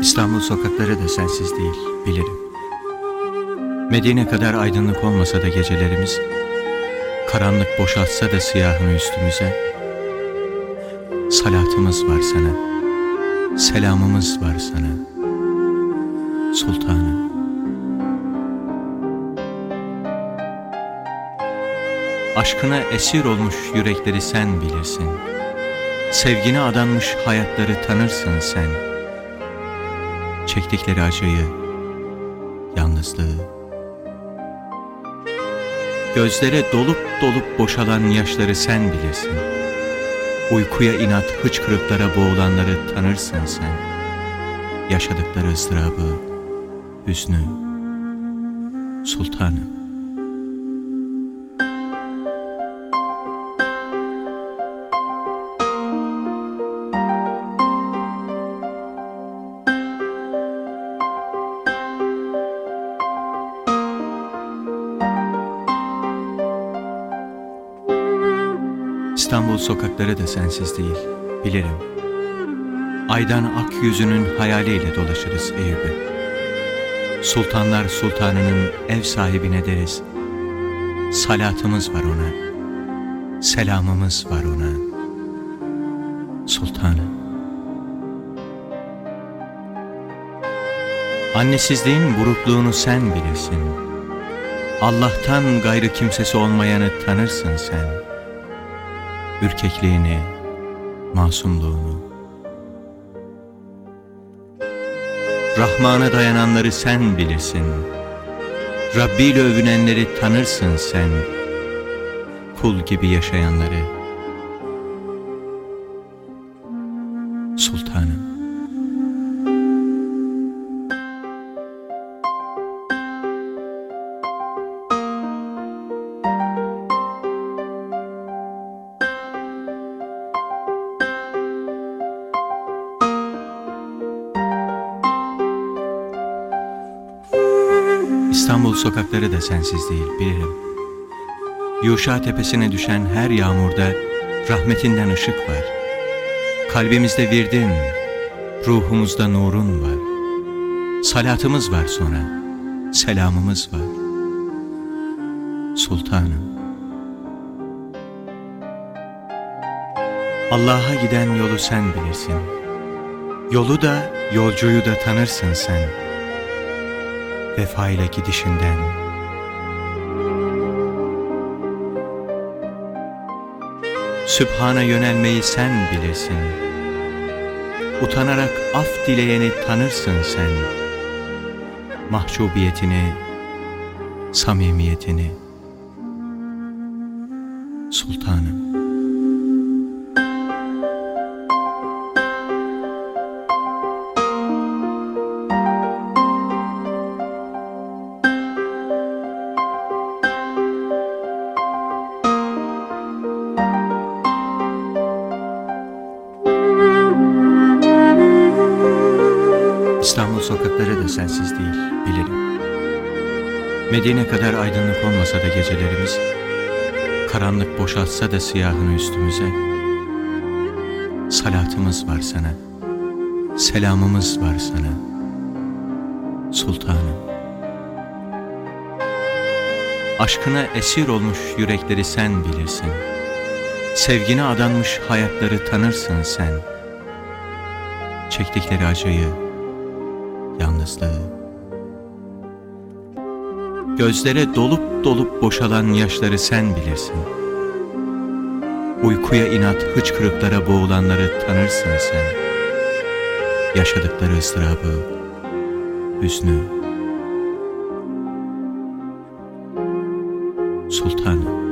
İstanbul sokakları da sensiz değil, bilirim. Medine kadar aydınlık olmasa da gecelerimiz, karanlık boşaltsa da siyahını üstümüze, salatımız var sana, selamımız var sana, sultanım. Aşkına esir olmuş yürekleri sen bilirsin. Sevgine adanmış hayatları tanırsın sen. Çektikleri acıyı, yalnızlığı. Gözlere dolup dolup boşalan yaşları sen bilirsin. Uykuya inat hıçkırıklara boğulanları tanırsın sen. Yaşadıkları ızdırabı, hüznü, sultanım. İstanbul sokakları da sensiz değil, bilirim. Aydan ak yüzünün hayaliyle dolaşırız Eyüp'ü. Sultanlar sultanının ev sahibine deriz. Salatımız var ona, selamımız var ona. Sultanım. Annesizliğin burukluğunu sen bilirsin. Allah'tan gayrı kimsesi olmayanı tanırsın sen ürkekliğini, masumluğunu. Rahman'a dayananları sen bilirsin. Rabbi ile övünenleri tanırsın sen. Kul gibi yaşayanları. Sultanım. İstanbul sokakları da sensiz değil, bilirim. Yuşa tepesine düşen her yağmurda rahmetinden ışık var. Kalbimizde virdin, ruhumuzda nurun var. Salatımız var sonra, selamımız var. Sultanım. Allah'a giden yolu sen bilirsin. Yolu da, yolcuyu da tanırsın sen vefa ile gidişinden. Sübhana yönelmeyi sen bilirsin. Utanarak af dileyeni tanırsın sen. Mahcubiyetini, samimiyetini. Sultanım. İstanbul sokakları da sensiz değil, bilirim. Medine kadar aydınlık olmasa da gecelerimiz, karanlık boşaltsa da siyahını üstümüze, salatımız var sana, selamımız var sana, sultanım. Aşkına esir olmuş yürekleri sen bilirsin. Sevgine adanmış hayatları tanırsın sen. Çektikleri acıyı, yalnızlığı. Gözlere dolup dolup boşalan yaşları sen bilirsin. Uykuya inat hıçkırıklara boğulanları tanırsın sen. Yaşadıkları ıstırabı, hüznü. Sultanım.